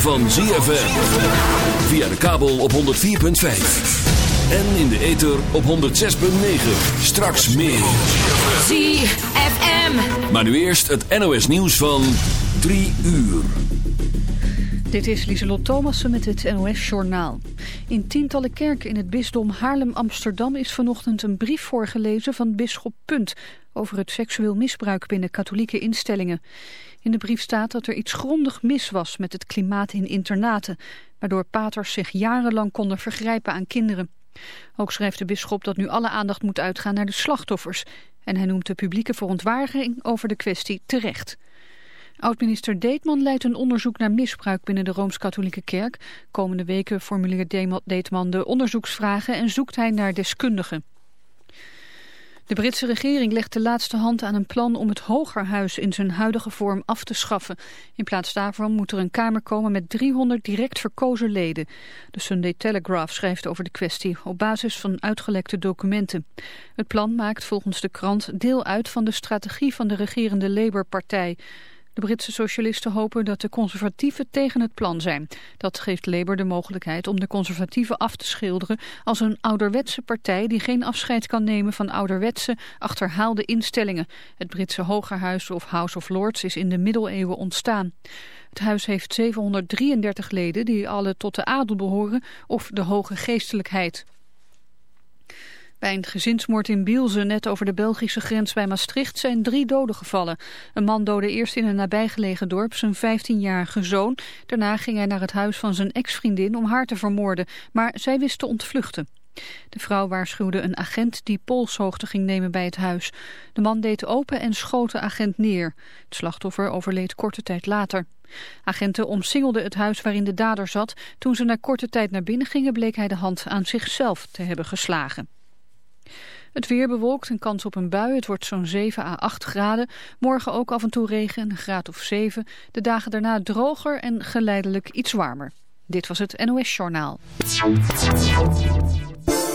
van ZFM. Via de kabel op 104.5. En in de ether op 106.9. Straks meer. ZFM. Maar nu eerst het NOS nieuws van 3 uur. Dit is Lieselot Thomassen met het NOS-journaal. In tientallen kerken in het bisdom Haarlem-Amsterdam is vanochtend een brief voorgelezen van bisschop Punt over het seksueel misbruik binnen katholieke instellingen. In de brief staat dat er iets grondig mis was met het klimaat in internaten, waardoor paters zich jarenlang konden vergrijpen aan kinderen. Ook schrijft de bisschop dat nu alle aandacht moet uitgaan naar de slachtoffers en hij noemt de publieke verontwaardiging over de kwestie terecht. Oud-minister Deetman leidt een onderzoek naar misbruik binnen de Rooms-Katholieke Kerk. Komende weken formuleert Deetman de onderzoeksvragen en zoekt hij naar deskundigen. De Britse regering legt de laatste hand aan een plan om het Hogerhuis in zijn huidige vorm af te schaffen. In plaats daarvan moet er een kamer komen met 300 direct verkozen leden. De Sunday Telegraph schrijft over de kwestie op basis van uitgelekte documenten. Het plan maakt volgens de krant deel uit van de strategie van de regerende Labour-partij. De Britse socialisten hopen dat de conservatieven tegen het plan zijn. Dat geeft Labour de mogelijkheid om de conservatieven af te schilderen als een ouderwetse partij die geen afscheid kan nemen van ouderwetse, achterhaalde instellingen. Het Britse Hogerhuis of House of Lords is in de middeleeuwen ontstaan. Het huis heeft 733 leden die alle tot de adel behoren of de hoge geestelijkheid. Bij een gezinsmoord in Bielze, net over de Belgische grens bij Maastricht, zijn drie doden gevallen. Een man doodde eerst in een nabijgelegen dorp zijn 15-jarige zoon. Daarna ging hij naar het huis van zijn ex-vriendin om haar te vermoorden, maar zij wist te ontvluchten. De vrouw waarschuwde een agent die polshoogte ging nemen bij het huis. De man deed open en schoot de agent neer. Het slachtoffer overleed korte tijd later. Agenten omsingelden het huis waarin de dader zat. Toen ze na korte tijd naar binnen gingen bleek hij de hand aan zichzelf te hebben geslagen. Het weer bewolkt, een kans op een bui. Het wordt zo'n 7 à 8 graden. Morgen ook af en toe regen, een graad of 7. De dagen daarna droger en geleidelijk iets warmer. Dit was het NOS Journaal.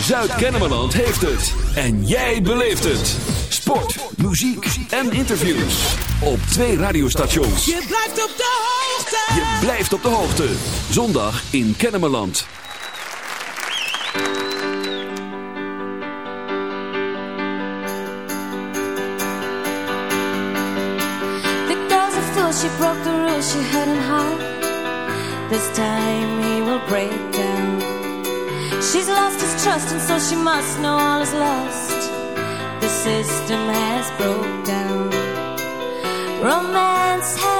Zuid-Kennemerland heeft het. En jij beleeft het. Sport, muziek en interviews. Op twee radiostations. Je blijft op de hoogte. Je blijft op de hoogte. Zondag in Kennemerland. She broke the rules she had in heart. This time he will break. She's lost his trust, and so she must know all is lost. The system has broke down. Romance has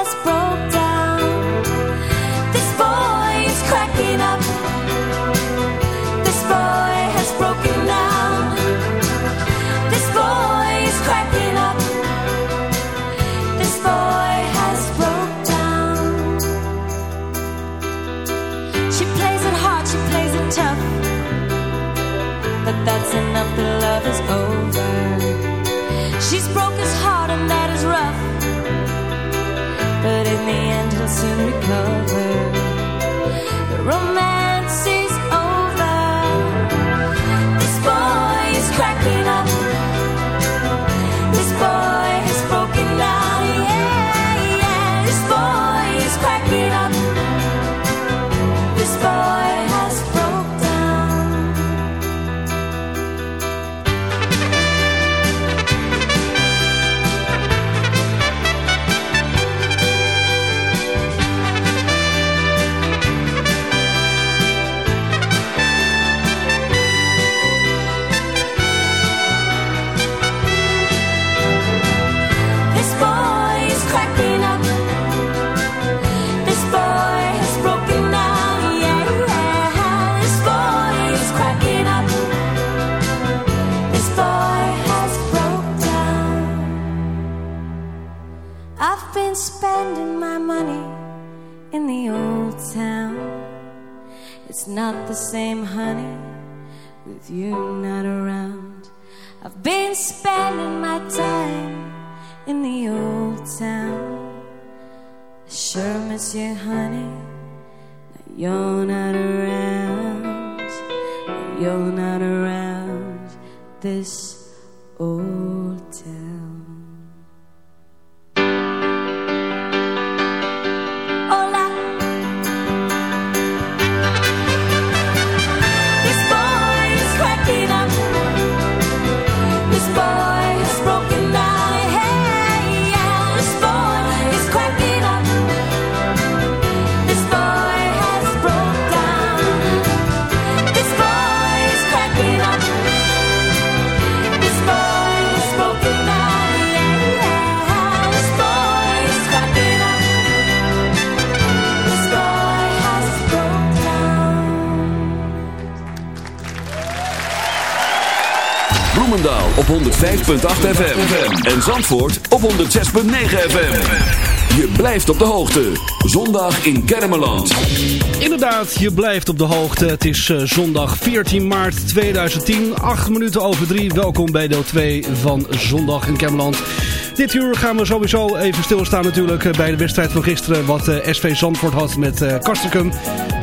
105.8 FM. En Zandvoort op 106.9 FM. Je blijft op de hoogte. Zondag in Kennemerland. Inderdaad, je blijft op de hoogte. Het is eh, zondag 14 maart 2010, 8 minuten over 3. Welkom bij deel 2 van Zondag in Kemmerland. Dit uur gaan we sowieso even stilstaan natuurlijk eh, bij de wedstrijd van gisteren. Wat eh, SV Zandvoort had met eh Kastrikum.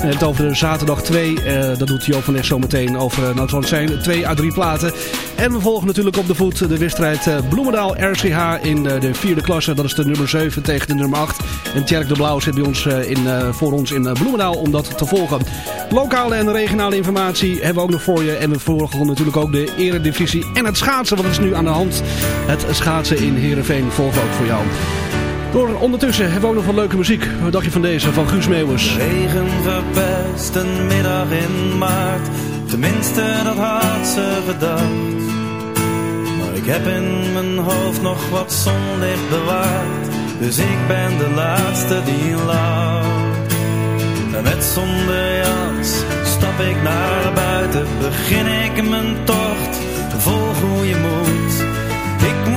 En het over de zaterdag 2. eh, dat doet Joop van zo meteen over, eh, nou het zijn, 2 à 3 platen. En we volgen natuurlijk op de voet de wedstrijd eh, Bloemendaal RCH in eh, de vierde klasse. Dat is de nummer 7 tegen de nummer 8. En Tjerk de Blauw zit bij ons, eh, in, eh, voor ons in eh, Bloemendaal om dat te volgen. Lokale en regionale informatie hebben we ook nog voor je. En we volgen natuurlijk ook de eredivisie en het schaatsen. Wat is nu aan de hand? Het schaatsen in Heerenveen we ook voor jou. Door ondertussen hebben we ook nog wat leuke muziek. Wat dacht je van deze, van Guus Meeuwis? Regen verpest een middag in maart. Tenminste, dat had ze gedacht. Maar ik heb in mijn hoofd nog wat zonlicht bewaard. Dus ik ben de laatste die lacht. En met zonder jas stap ik naar buiten. Begin ik mijn tocht vol goede moed. Ik moet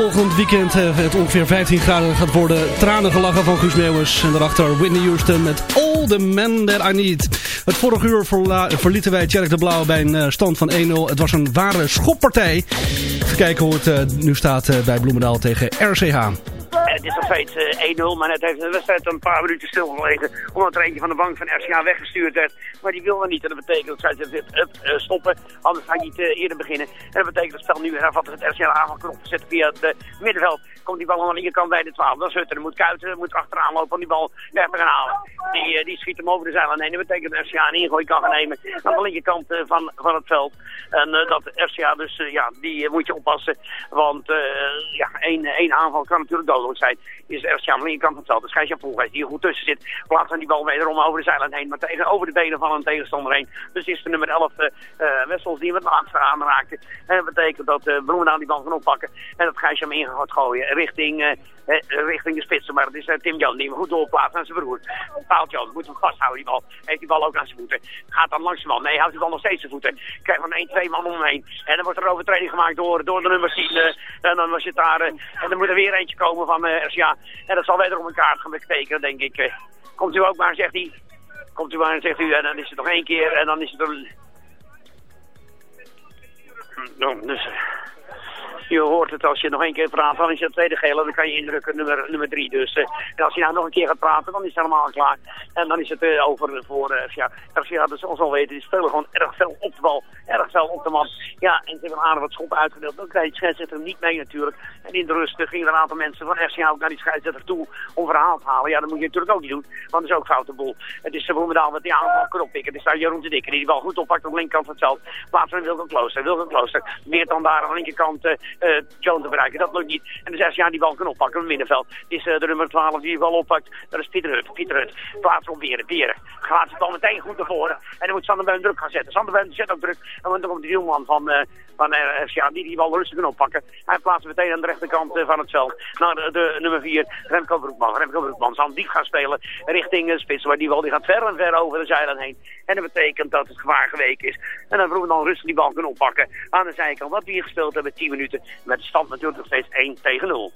Volgend weekend eh, het ongeveer 15 graden gaat worden. Tranen gelachen van Guus Meeuwis. En daarachter Whitney Houston met All the Men That I Need. Het vorige uur verlieten wij Tjerk de Blauw bij een eh, stand van 1-0. Het was een ware schoppartij. Even kijken hoe het eh, nu staat bij Bloemendaal tegen RCH. Steeds eh, 1-0, maar net heeft de wedstrijd een paar minuten stilgelegen. Omdat er eentje van de bank van RCA weggestuurd werd. Maar die wilde niet. En dat betekent dat zij dit eh, stoppen. Anders ga je niet eh, eerder beginnen. En dat betekent dat het spel nu weer hervat. Het RCA aanval kan opzetten via het middenveld. Komt die bal aan de linkerkant bij de 12. Dat is Hutten. Dan moet Kuiten moet achteraan lopen om die bal weg te gaan halen. Die, die schiet hem over de zijlijn heen. Dat betekent dat RCA een ingooi kan gaan nemen aan de linkerkant van, van het veld. En eh, dat RCA dus, ja, die moet je oppassen. Want ja, één, één aanval kan natuurlijk dodelijk zijn. Is de linkerkant van het Gijs Jan Poelgeest die er goed tussen zit. Plaatst dan die bal wederom over de zijlijn heen. Maar tegen, over de benen van een tegenstander heen. Dus is de nummer 11 eh eh, Wessels die hem het laatste aanraakte. En dat betekent dat eh Bloemendaal die bal kan oppakken. En dat Gijs hem in gaat gooien richting, richting de spitsen. Maar het is eh, Tim Jan die hem goed doorplaatst aan zijn broer. Paalt Jan moet hem vasthouden die bal. Heeft die bal ook aan zijn voeten. Gaat dan langs de man. Nee, houdt die bal nog steeds zijn voeten. Krijgt van 1, 2 man om. En dan wordt er overtreding gemaakt door, door de nummer 10. eh, en dan was het daar. eh, en dan moet er weer eentje komen van RCA. En dat zal wederom een kaart gaan betekenen, denk ik. komt u ook maar, zegt hij. Komt u maar, zegt u. En dan is het nog één keer. En dan is het een... Nou, dus... eh, Je hoort het als je nog één keer praat, dan is het tweede gele, dan kan je indrukken nummer, nummer drie. Dus eh, en als je nou nog een keer gaat praten, dan is het helemaal klaar. En dan is het eh, over voor uh, FCA. FCA, dus zoals al weten, die spelen gewoon erg veel op de bal, erg veel op de man. Ja, en ze hebben aardig wat schoppen uitgedeeld. Dan krijg je de scheidsrechter niet mee natuurlijk. En in de rust gingen er een aantal mensen van FCA ook naar die scheidsrechter toe om verhaal te halen. Ja, dat moet je natuurlijk ook niet doen, want dat is ook foute boel. Het is Bloemendaal met die aanval kan oppikken. Het is daar Jeroen de Dikker die die bal goed oppakt op de linkerkant van het veld. Plaatsen van Wilken Klooster. Wilken Klooster meert dan daar aan de linkerkant uh, Joan te bereiken. Dat lukt niet. En de zes jaar die bal kan oppakken op het middenveld. Is uh, de nummer 12 die die bal oppakt. Dat is Pieter Hut. Pieter Hut. Plaats op Beren. Gaat het bal meteen goed naar voren. En dan moet Sander Beun druk gaan zetten. Sander Beun zet ook druk. En dan komt de wielman van, uh, van uh, FCA die die bal rustig kan oppakken. Hij plaatst meteen aan de rechterkant van het veld. Naar de, de nummer 4. Remco Broekman. Remco Broekman zal diep gaan spelen richting spits. Maar die bal die gaat ver en ver over de zijlijn heen. En dat betekent dat het gevaar geweken is. En dan vroegen dan rustig die bal kunnen oppakken. Aan de zijkant wat we hier gespeeld hebben 10 minuten. Met de stand natuurlijk nog steeds 1 tegen 0.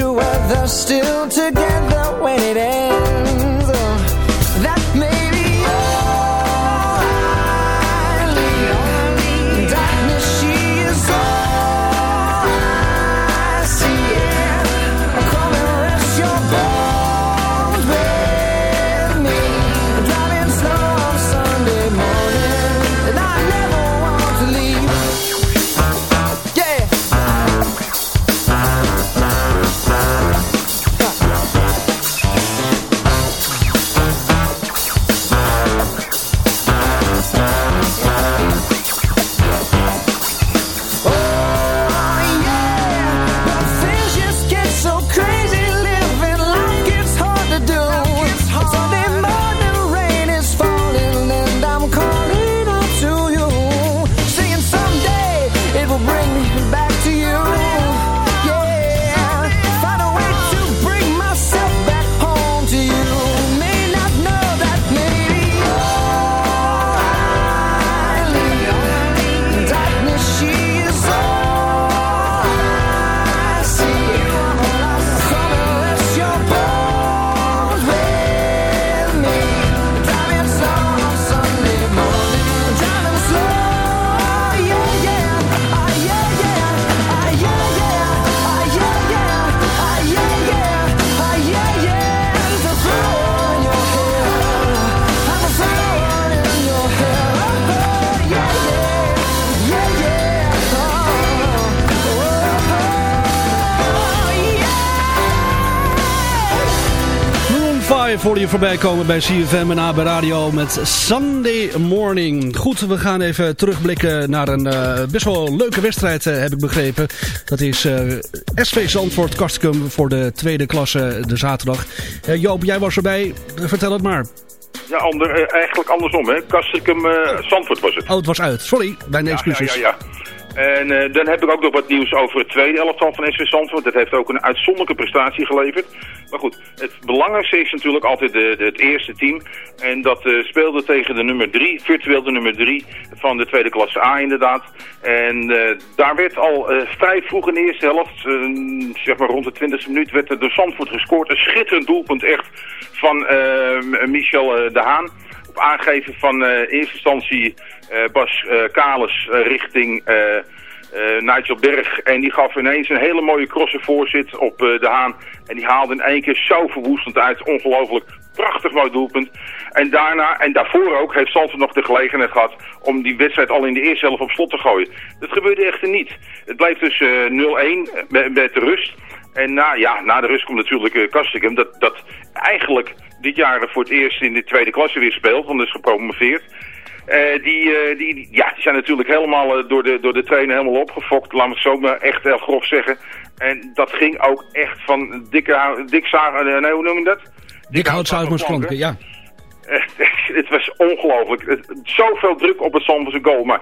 Change the weather, still together when it ends. Voor je voorbij komen bij CFM en AB Radio met Sunday Morning. Goed, we gaan even terugblikken naar een eh, best wel leuke wedstrijd, eh, heb ik begrepen. Dat is eh, SV Zandvoort Kastikum voor de tweede klasse de zaterdag. Joop, jij was erbij. Vertel het maar. Ja, ander, eigenlijk andersom, hè. Kastrikum eh Zandvoort was het. Oh, het was uit. Sorry, mijn Ja, excuses. Ja, ja, ja. En eh, dan heb ik ook nog wat nieuws over het tweede elftal van SV Zandvoort. Dat heeft ook een uitzonderlijke prestatie geleverd. Maar goed, het belangrijkste is natuurlijk altijd de, de- het eerste team. En dat eh, speelde tegen de nummer drie, virtueel de nummer drie van de tweede klasse A inderdaad. En eh, daar werd al vrij vroeg in de eerste helft, zeg maar rond de 20e minuut, werd er door Zandvoort gescoord. Een schitterend doelpunt echt van Michel de Haan op aangeven van in eerste instantie Bas eh Kalis eh, richting eh, eh, Nigel Berg. En die gaf ineens een hele mooie crossen voorzit op eh, de Haan. En die haalde in één keer zo verwoestend uit. Ongelooflijk prachtig mooi doelpunt. En daarna, en daarvoor ook, heeft Zandvoort nog de gelegenheid gehad om die wedstrijd al in de eerste helft op slot te gooien. Dat gebeurde echter niet. Het bleef dus eh, 0-1 met, met de rust. En na, ja, na de rust komt natuurlijk uh, Kastikum, dat, dat eigenlijk dit jaar voor het eerst in de tweede klasse weer speelt, want is gepromoveerd. Eh, die, eh, die, ja, die zijn natuurlijk helemaal eh, door, de, door de trainer helemaal opgefokt, laat me het zo maar echt heel grof zeggen. En dat ging ook echt van dikke, dik zagen, nee, hoe noem je dat? Dik Zuidmaarsplanken, ja. Het was ongelooflijk. Zoveel druk op het Zandvoortse goal. Maar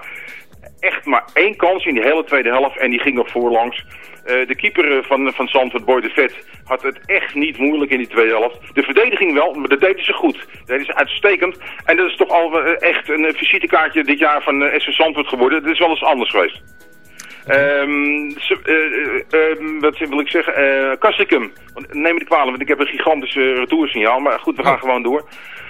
echt maar één kans in die hele tweede helft. En die ging nog voorlangs. Eh de keeper eh, van, van Zandvoort, Boy de Vet, had het echt niet moeilijk in die tweede helft. De verdediging wel, maar dat deden ze goed. Dat deden ze uitstekend. En dat is toch al eh, echt een visitekaartje dit jaar van eh SV Zandvoort geworden. Dat is wel eens anders geweest. Ehm, ze- eh, eh, ehm, wat wil ik zeggen? Kastrikum. Want Neem me niet kwalijk, want ik heb een gigantisch retoursignaal. Maar goed, we gaan gewoon door.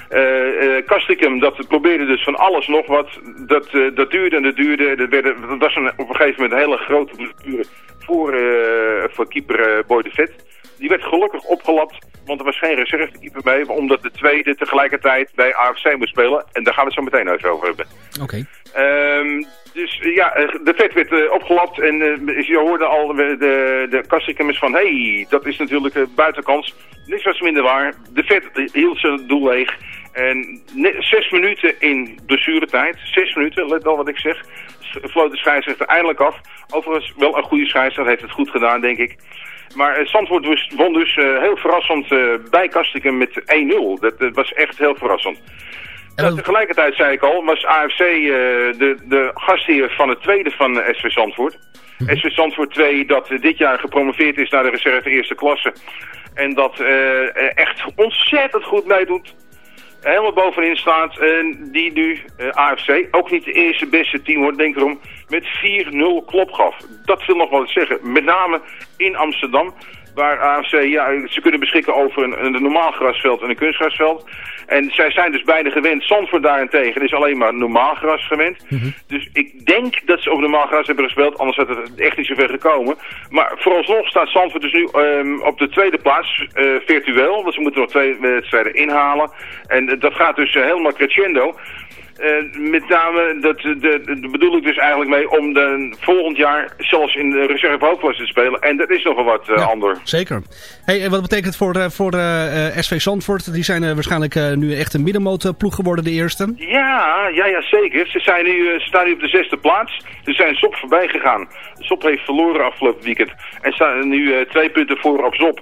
Eh eh, Castricum, dat probeerde dus van alles nog wat. Dat, eh, dat duurde en dat duurde. Dat, werden, dat was een, op een gegeven moment een hele grote blessure voor, eh, voor keeper Boy de Vet. Die werd gelukkig opgelapt, want er was geen reservekeeper bij. Omdat de tweede tegelijkertijd bij AFC moest spelen. En daar gaan we het zo meteen even over hebben. Oké. Ehm, dus ja, de vet werd opgelapt en je hoorde al de, de, is van, hé, hey, dat is natuurlijk uh, buitenkans. Niks was minder waar. De vet hield zijn doel leeg. En zes minuten in blessuretijd, zes minuten, let wel wat ik zeg, floot de scheidsrechter eindelijk af. Overigens wel een goede scheidsrechter, heeft het goed gedaan, denk ik. Maar uh, Zandvoort dus, won dus eh, heel verrassend eh, bij Castricum met 1-0. Dat, dat was echt heel verrassend. Ja, tegelijkertijd zei ik al, was AFC eh, de, de gastheer van het tweede van eh, SV Zandvoort. SV Zandvoort 2 dat eh, dit jaar gepromoveerd is naar de reserve eerste klasse. En dat eh, eh, echt ontzettend goed meedoet. Helemaal bovenin staat. En die nu eh, AFC, ook niet de eerste beste team hoor, denk erom, met 4-0 klop gaf. Dat wil nog wel zeggen. Met name in Amsterdam. Waar AFC, ja, ze kunnen beschikken over een, een normaal grasveld en een kunstgrasveld. En zij zijn dus beide gewend. Zandvoort daarentegen is alleen maar normaal gras gewend. Dus ik denk dat ze op normaal gras hebben gespeeld. Anders had het echt niet zover gekomen. Maar vooralsnog staat Zandvoort dus nu ehm, op de tweede plaats. eh, virtueel. Want ze moeten nog twee wedstrijden inhalen. En dat gaat dus eh, helemaal crescendo. Eh, met name, dat, de, de, bedoel ik dus eigenlijk mee om de, volgend jaar zelfs in de reserve hoofdklasse te spelen. En dat is nogal wat eh, ander. Zeker. Hey, en wat betekent het voor, eh, voor eh, eh, SV Zandvoort? Die zijn eh, waarschijnlijk eh, nu echt een middenmootploeg geworden, de eerste. Ja, ja, ja, zeker. Ze, zijn nu, eh, staan nu op de zesde plaats. Ze zijn Sop voorbij gegaan. Sop heeft verloren afgelopen weekend. En staan nu eh, twee punten voor op Sop.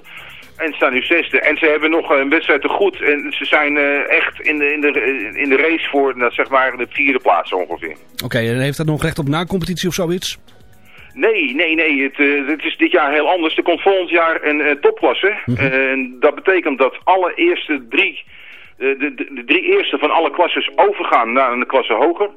En staan nu zesde. En ze hebben nog een wedstrijd te goed. En ze zijn eh, echt in de, in, de, in de race voor nou, zeg maar de vierde plaats ongeveer. Oké, en heeft dat nog recht op na-competitie of zoiets? Nee, nee, nee. Het, eh, het is dit jaar heel anders. Er komt volgend jaar een eh, topklasse. En dat betekent dat alle eerste drie, eh, de, de, de drie eerste van alle klasses overgaan naar een klasse hoger.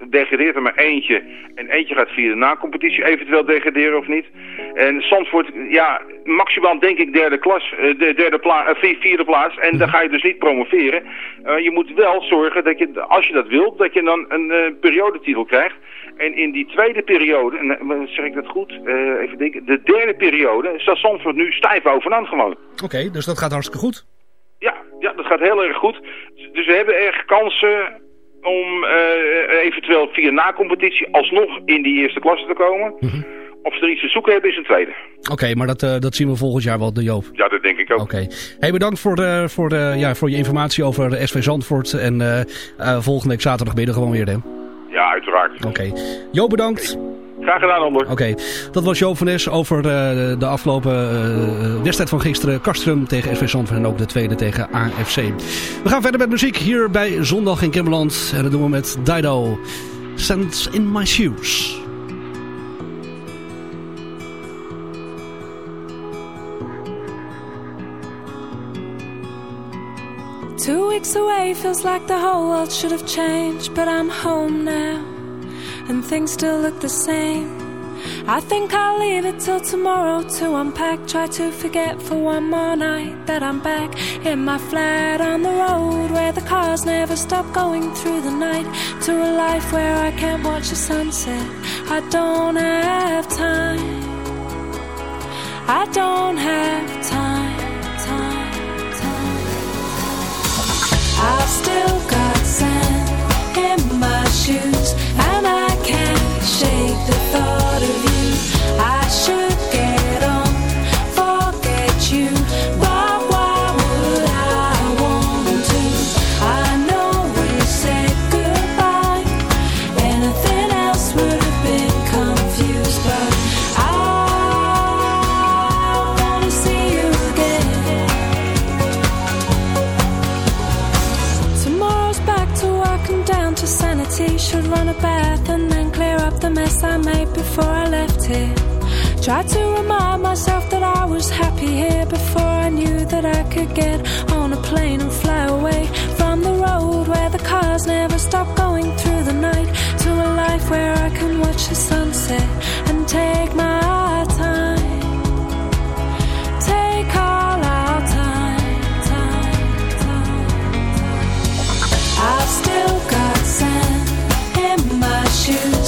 Er degradeert er maar eentje. En eentje gaat via de na-competitie eventueel degraderen of niet. En Zandvoort, ja, maximaal denk ik derde klas, eh, de derde pla eh, vi- vierde plaats. En dan ga je dus niet promoveren. Eh, je moet wel zorgen dat je, als je dat wilt, dat je dan een eh, periodetitel krijgt. En in die tweede periode, en, eh, zeg ik dat goed, Eh, even denken, de derde periode staat Zandvoort nu stijf bovenaan gewoon. Oké, dus dat gaat hartstikke goed. Ja, ja, dat gaat heel erg goed. Dus we hebben erg kansen om eh, eventueel via na-competitie alsnog in die eerste klasse te komen. Of ze er iets te zoeken hebben is een tweede. Oké, maar dat, eh, dat zien we volgend jaar wel, de Joop. Ja, dat denk ik ook. Oké. Hey, bedankt voor, de, voor, de, ja, voor je informatie over de SV Zandvoort. En eh, eh, volgende week zaterdag ben je er gewoon weer, hè? Ja, uiteraard. Oké. Joop, bedankt. Graag gedaan, Onder. Oké, dat was Joop van Nes over eh, de afgelopen eh, wedstrijd van gisteren. Kastrum tegen SV Zandvoort en ook de tweede tegen AFC. We gaan verder met muziek hier bij Zondag in Kimmerland. En dat doen we met Dido. Sands in my shoes. Two weeks away feels like the whole world should have changed, but I'm home now, and things still look the same. I think I'll leave it till tomorrow to unpack. Try to forget for one more night that I'm back in my flat on the road where the cars never stop going through the night. To a life where I can't watch the sunset. I don't have time. I don't have time, time, time. I've still got sand in my shoes, and I can't shake the thought of you. A bath and then clear up the mess I made before I left here. Try to remind myself that I was happy here before I knew that I could get on a plane and fly away from the road where the cars never stop going through the night to a life where I can watch the sunset and take my time. Shoes,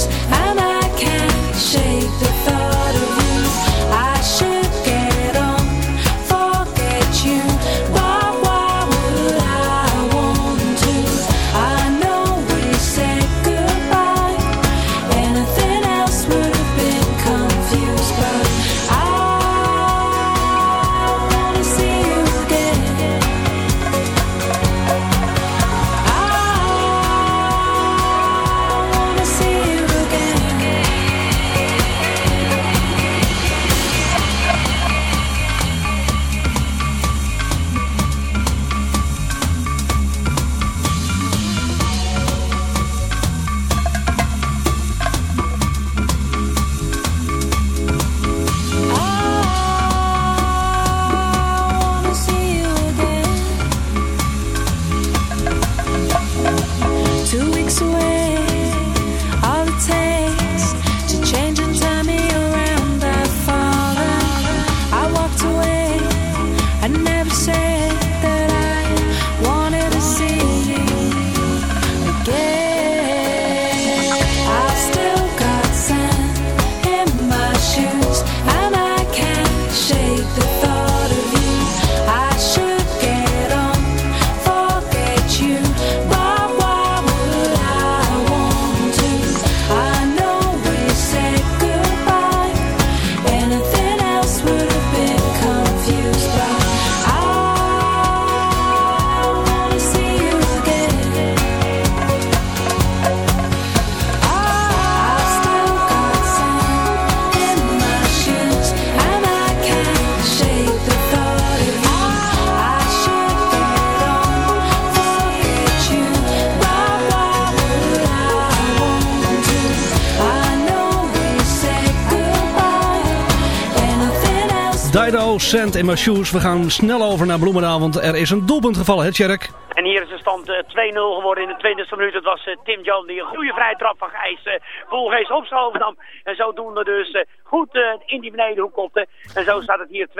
Shoes. We gaan snel over naar Bloemendaal, want er is een doelpunt gevallen, hè Tjerk? En hier is de stand eh, 2-0 geworden in de 20e minuut. Het was eh, Tim Jones die een goede vrije trap van Gijs uh, Volgeest op zijn hoofd nam. En zodoende dus eh, goed eh, in die benedenhoek kopte. En zo staat het hier 2-0.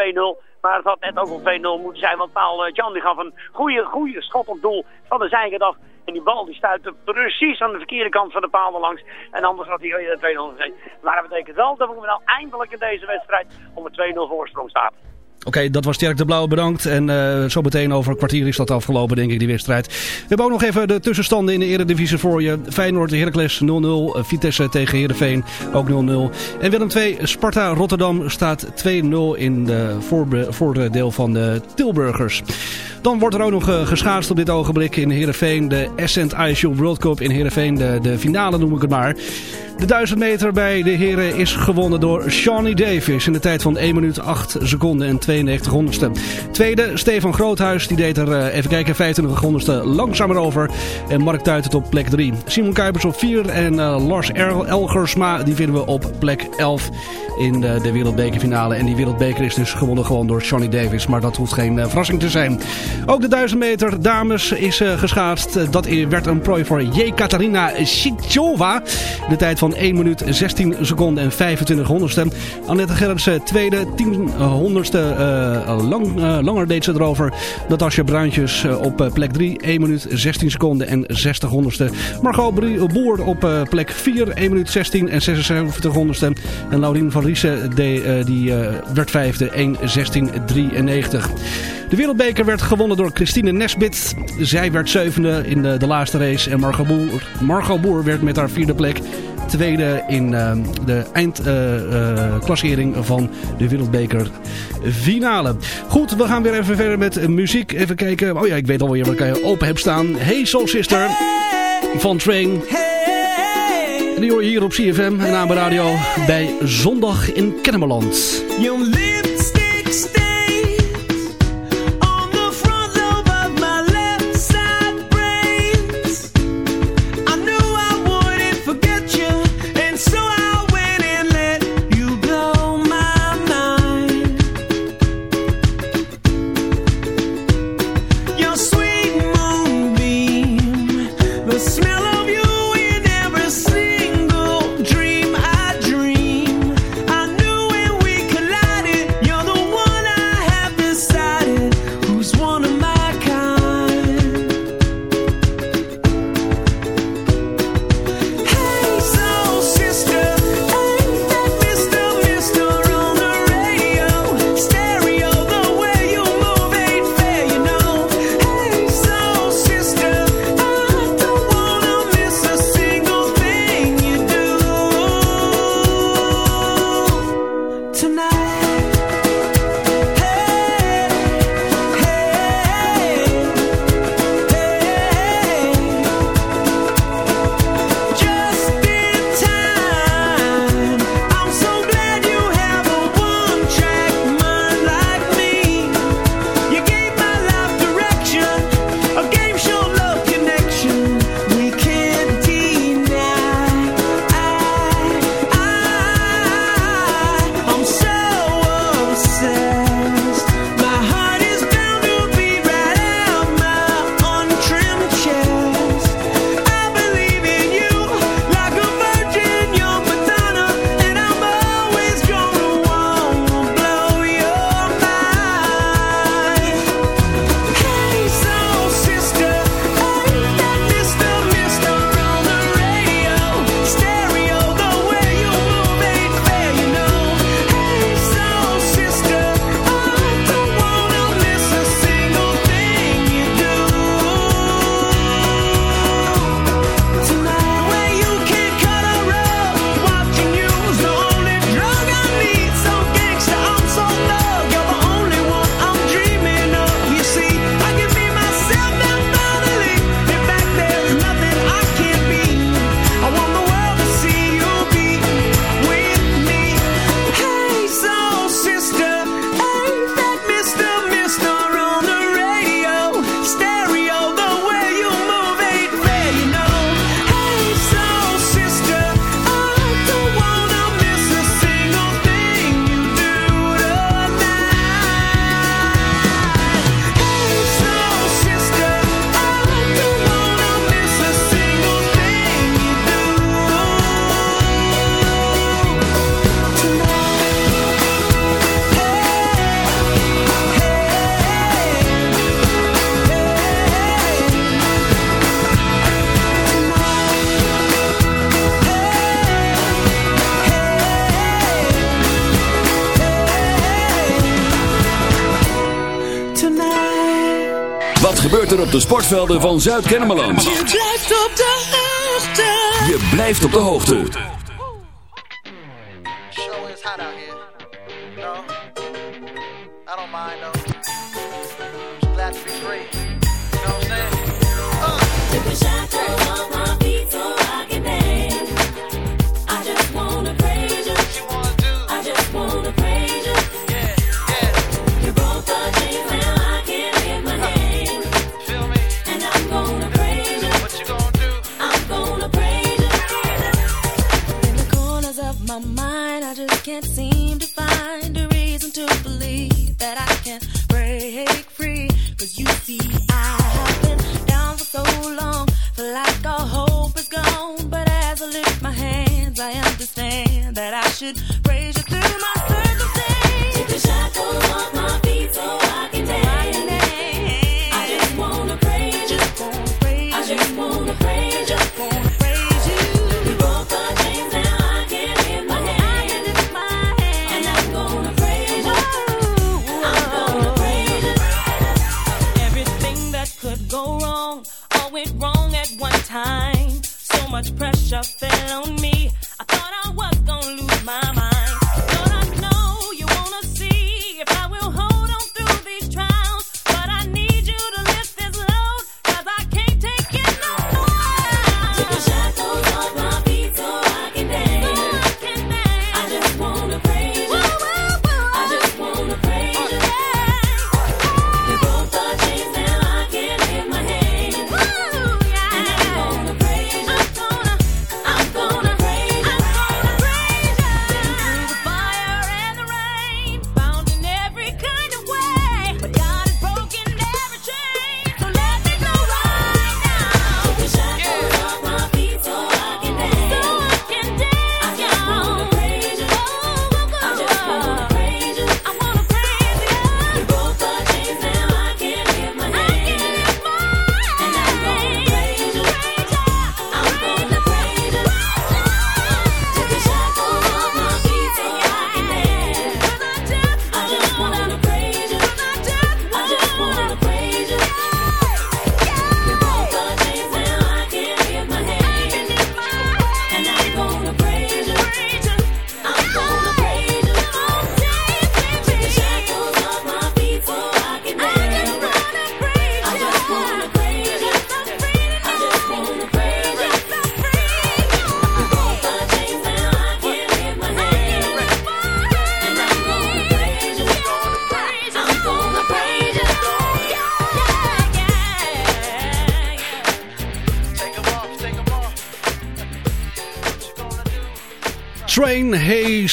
Maar het had net ook al 2-0 moeten zijn. Want Paul eh, Jan die gaf een goede, goede schot op doel van de zijkant af. En die bal die stuitte precies aan de verkeerde kant van de paal langs. En anders had hij eh, 2-0 gezeten. Maar dat betekent wel dat we nou eindelijk in deze wedstrijd om een 2-0 voorsprong staat. Oké, dat was Sterk de Blauwe bedankt. En uh, zo meteen over een kwartier is dat afgelopen, denk ik, die wedstrijd. We hebben ook nog even de tussenstanden in de eredivisie voor je. Feyenoord, Heracles 0-0. Vitesse tegen Heerenveen ook 0-0. En Willem 2, Sparta, Rotterdam staat 2-0 in de voordeel van de Tilburgers. Dan wordt er ook nog uh, geschaatst op dit ogenblik in Heerenveen. De Ascent Ice World Cup in Heerenveen. De, de finale noem ik het maar. De 1000 meter bij de heren is gewonnen door Shawnee Davis in de tijd van 1 minuut 8 seconden en 92 honderdste. Tweede, Stefan Groothuis, die deed er, uh, even kijken, 25 honderdste langzamer over. En Mark Tuitert op plek 3. Simon Kuipers op 4 en uh, Lars Elgersma, die vinden we op plek 11 in de, de wereldbekerfinale. En die wereldbeker is dus gewonnen gewoon door Shawnee Davis, maar dat hoeft geen verrassing te zijn. Ook de 1000 meter dames is geschaatst. dat werd een prooi voor Jekaterina Sichova. De tijd van van 1 minuut 16 seconden en 25 honderdste. Annette Gerritsen tweede, 10 honderdste uh, lang, uh, langer deed ze erover. Natasja Bruintjes uh, op plek 3, 1 minuut 16 seconden en 60 honderdste. Margot Boer op plek 4, 1 minuut 16 en 76 honderdste. En Laurien van Riesen die werd vijfde, 1 16 93. De wereldbeker werd gewonnen door Christine Nesbit. Zij werd zevende in de, de laatste race. En Margot Boer, Margot werd met haar vierde plek tweede in uh, de eindklassering uh, uh, van de Wereldbeker finale. Goed, we gaan weer even verder met muziek. Even kijken. Oh ja, ik weet alweer wat ik open heb staan. Hey Soul Sister van Train. En die hoor je hier op CFM en aan de radio bij Zondag in Kennemerland. op de sportvelden van Zuid-Kennemerland. Je blijft op de hoogte. Je blijft op de hoogte.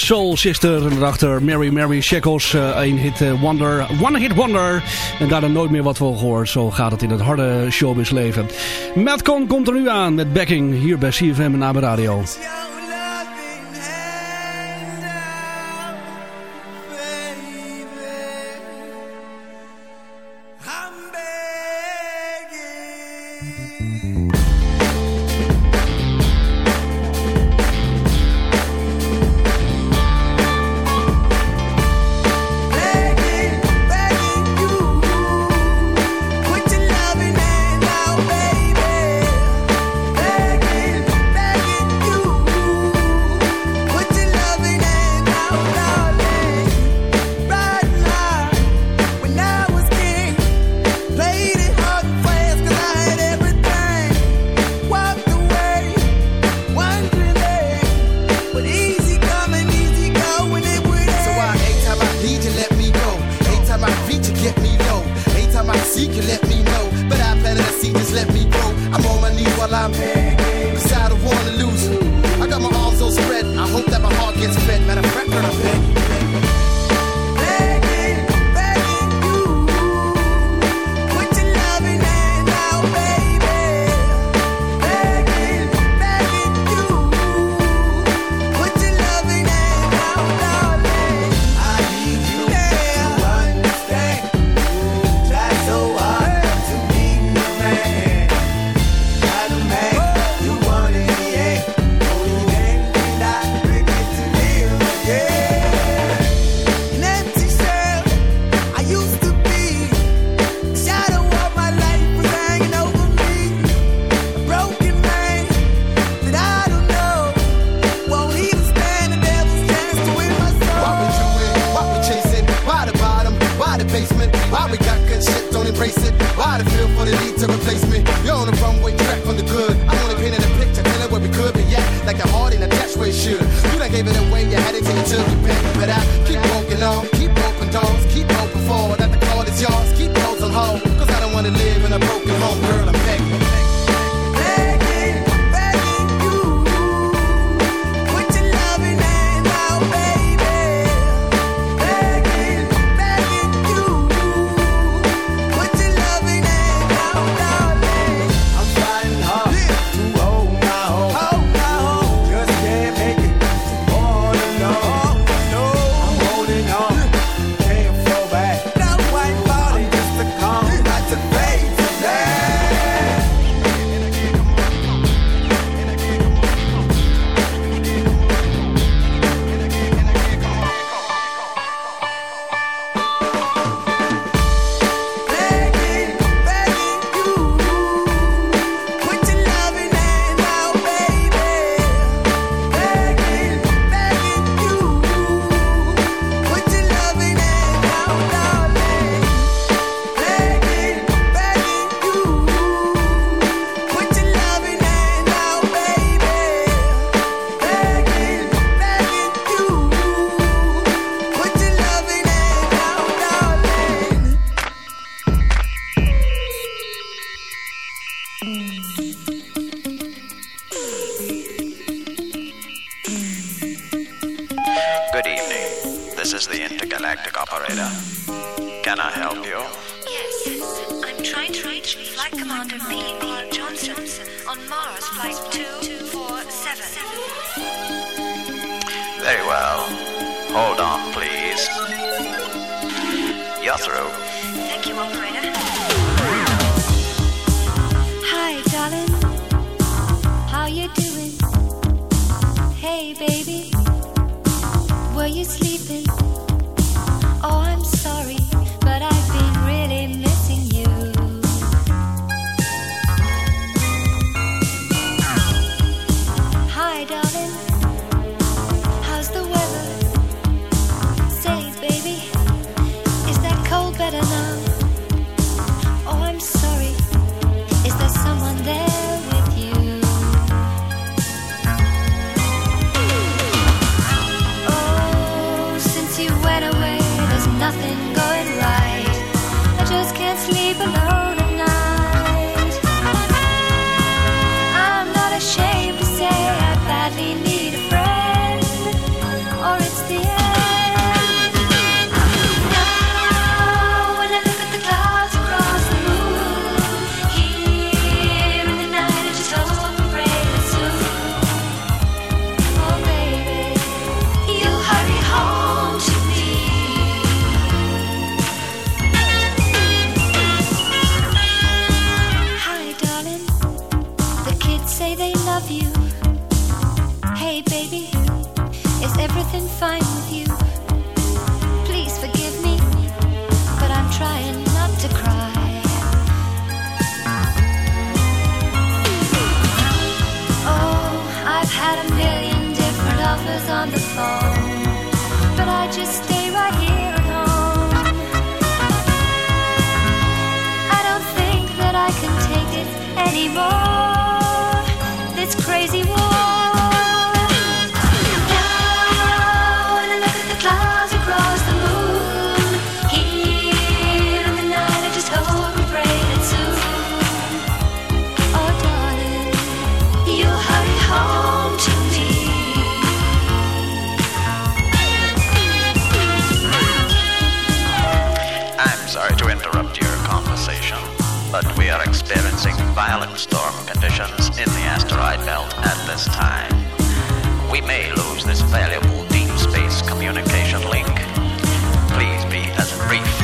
Soul Sister. En daarachter Mary Mary Shackles. Eh, een hit eh, wonder. One hit wonder. En daarna nooit meer wat van gehoord. Zo gaat het in het harde showbiz leven. Madcon komt er nu aan met backing hier bij CFM en Radio.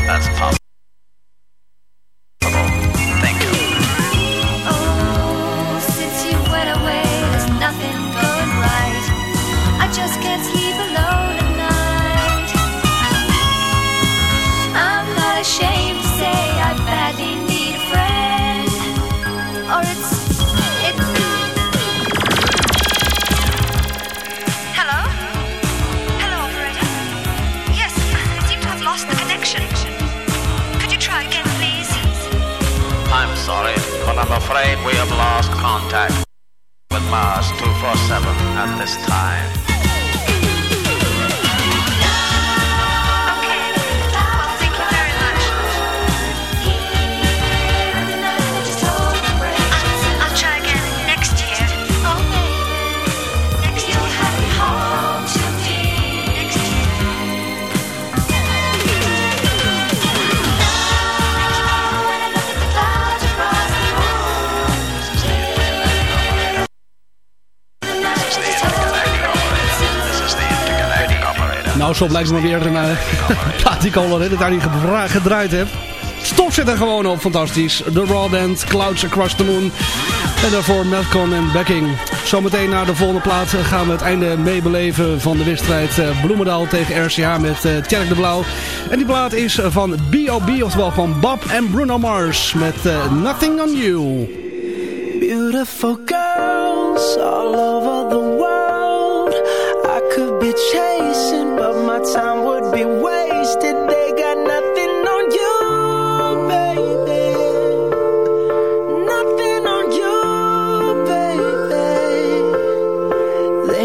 Brief as stofzop lijkt me weer naar eh, plaat die ik eh, daar niet gedraaid heb. Stof zit er gewoon op, fantastisch. The Raw Band, Clouds Across the Moon. En daarvoor Melkon en Becking. Zometeen naar de volgende plaat eh, gaan we het einde meebeleven van de wedstrijd Bloemendaal tegen RCH met Tjerk de Blauw. En die plaat is van B.O.B. oftewel van Bob en Bruno Mars met Nothing On You. Beautiful girl.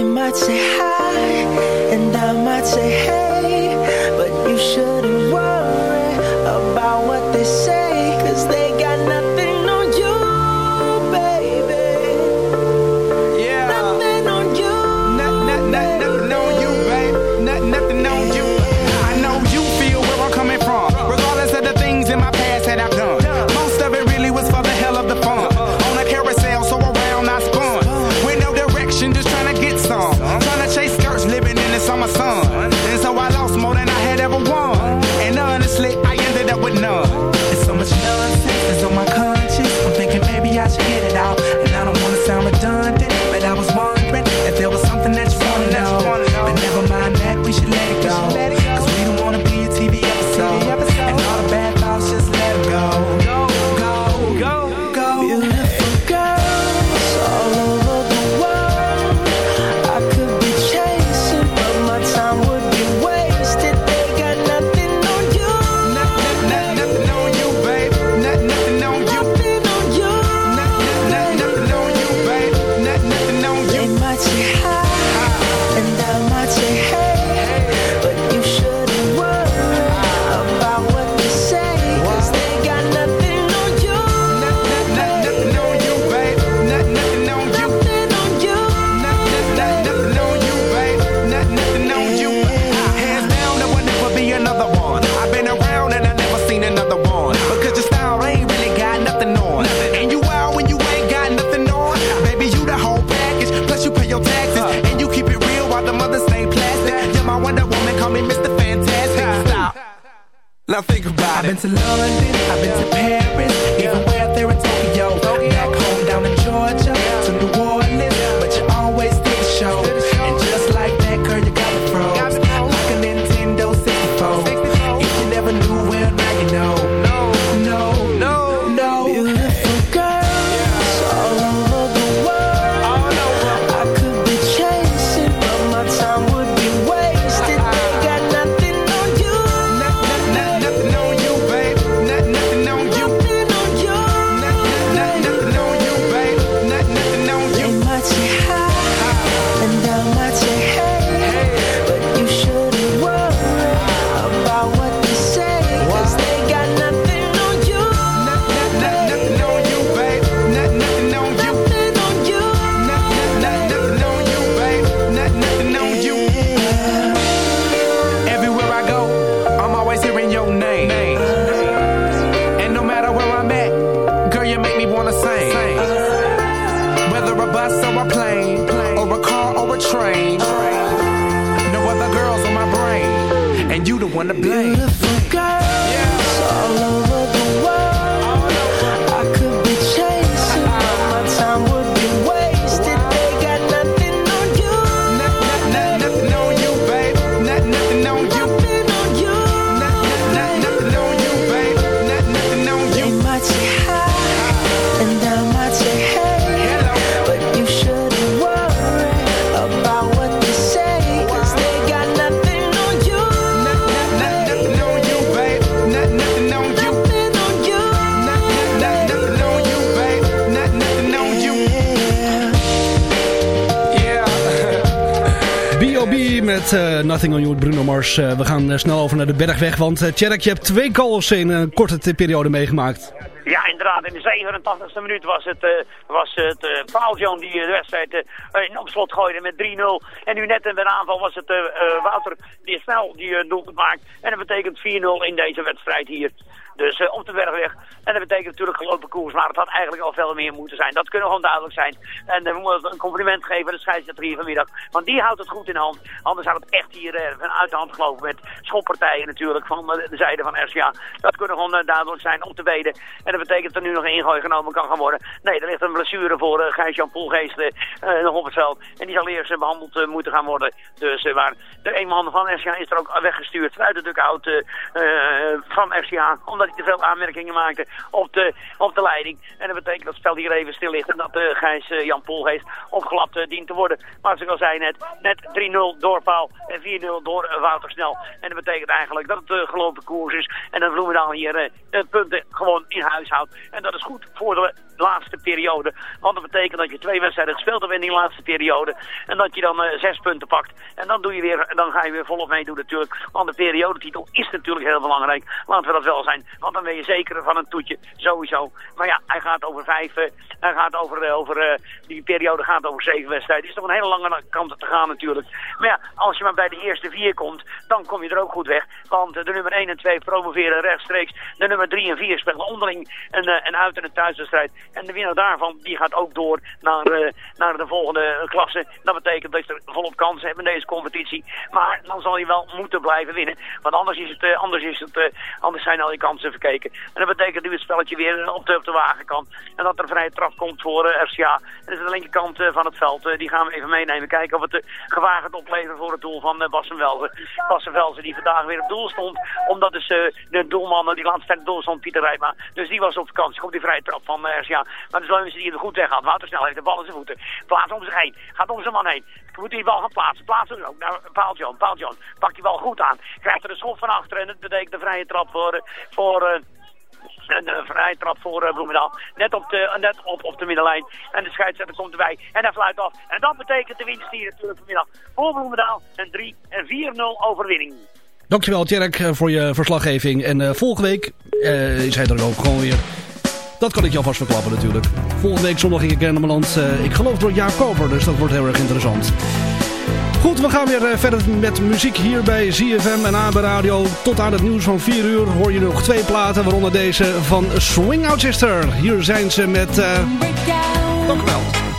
might say hi, and I might say hey, but you shouldn't worry. Now think about I've it. I've been to London, I've been to Paris, even where there in Tokyo. Back home met eh, Nothing on You, Bruno Mars. Eh, we gaan eh, snel over naar de bergweg, want uh, je hebt twee goals in een korte periode meegemaakt. Ja, inderdaad. In de 87e minuut was het, was het Paul John die de wedstrijd in op slot gooide met 3-0. En nu net in de aanval was het Wouter die snel die doelpunt maakt. En dat betekent 4-0 in deze wedstrijd hier. Dus eh, op de bergweg. En dat betekent natuurlijk gelopen koers. Maar het had eigenlijk al veel meer moeten zijn. Dat kunnen gewoon duidelijk zijn. En eh, we moeten een compliment geven aan de scheidsrechter hier vanmiddag. Want die houdt het goed in hand. Anders had het echt hier van uit de hand gelopen. Met schoppartijen natuurlijk van de, de zijde van RCA. Dat kunnen gewoon duidelijk zijn om te weten. En dat betekent dat er nu nog een ingooi genomen kan gaan worden. Nee, er ligt een blessure voor uh, Gijs-Jan Poelgeest uh, nog op het veld. En die zal eerst uh, behandeld uh, moeten gaan worden. Dus uh, waar de een man van RCA is er ook weggestuurd vanuit de dugout uh, uh, van RCA. Hij te veel aanmerkingen maakte op de, op de leiding. En dat betekent dat het spel hier even stil ligt. En dat uh, Gijs-Jan Poelgeest opgelapt uh, dient te worden. Maar zoals ik al zei net, net 3-0 door Paul en 4-0 door uh, Wouter Snel. En dat betekent eigenlijk dat het uh, gelopen koers is. En dat Bloemendaal hier uh, punten gewoon in huis houdt. En dat is goed voor de laatste periode. Want dat betekent dat je twee wedstrijden gespeeld hebt in die laatste periode. En dat je dan uh, zes punten pakt. En dan, doe je weer, dan ga je weer volop meedoen natuurlijk. Want de periodetitel is natuurlijk heel belangrijk. Laten we dat wel zijn. Want dan ben je zeker van een toetje. Sowieso. Maar ja, hij gaat over vijf. Uh, hij gaat over, uh, over die periode gaat over zeven wedstrijden. is toch een hele lange kant te gaan natuurlijk. Maar ja, als je maar bij de eerste vier komt, dan kom je er ook goed weg. Want de nummer 1 en 2 promoveren rechtstreeks. De nummer 3 en 4 spelen onderling een, een uit- en een thuiswedstrijd. En de winnaar daarvan, die gaat ook door naar, uh, naar de volgende klasse. Dat betekent dat je er volop kansen hebt in deze competitie. Maar dan zal je wel moeten blijven winnen. Want anders, is het, uh, anders, is het, uh, anders zijn al je kansen verkeken. En dat betekent nu het spelletje weer op de, op de wagen kan. En dat er vrije trap komt voor. En dat is de linkerkant van het veld. die gaan we even meenemen. Kijken of het gevaar gaat opleveren voor het doel van uh, Bassenvelzen. Die vandaag weer op doel stond. Omdat dus de doelman die laatste doel stond, Pieter Rijma. Dus die was op vakantie. Komt die vrije trap van Maar de Leunse die er goed weg gaat. Wouter snel heeft de bal in zijn voeten. Plaats om zich heen. Gaat om zijn man heen. Moet die bal gaan plaatsen. Plaatsen ook naar John. Paul John pakt die bal goed aan. Krijgt er een schop van achteren. En dat betekent de vrije trap voor... voor uh, een uh, vrije trap voor Bloemendaal. Net, op de, net op, op de middenlijn. En de scheidsrechter komt erbij. En hij fluit af. En dat betekent de winst hier natuurlijk vanmiddag voor Bloemendaal. Een 3 en 4-0 overwinning. Dankjewel Tjerk voor je verslaggeving. En volgende week is hij er ook gewoon weer. Dat kan ik je alvast verklappen natuurlijk. Volgende week zondag in Kennemerland. Uh, ik geloof door Jaap Koper, dus dat wordt heel erg interessant. Goed, we gaan weer uh, verder met muziek hier bij ZFM en AB Radio. Tot aan het nieuws van 4 uur hoor je nog twee platen, waaronder deze van Swing Out Sister. Hier zijn ze met... Uh... Dank u wel.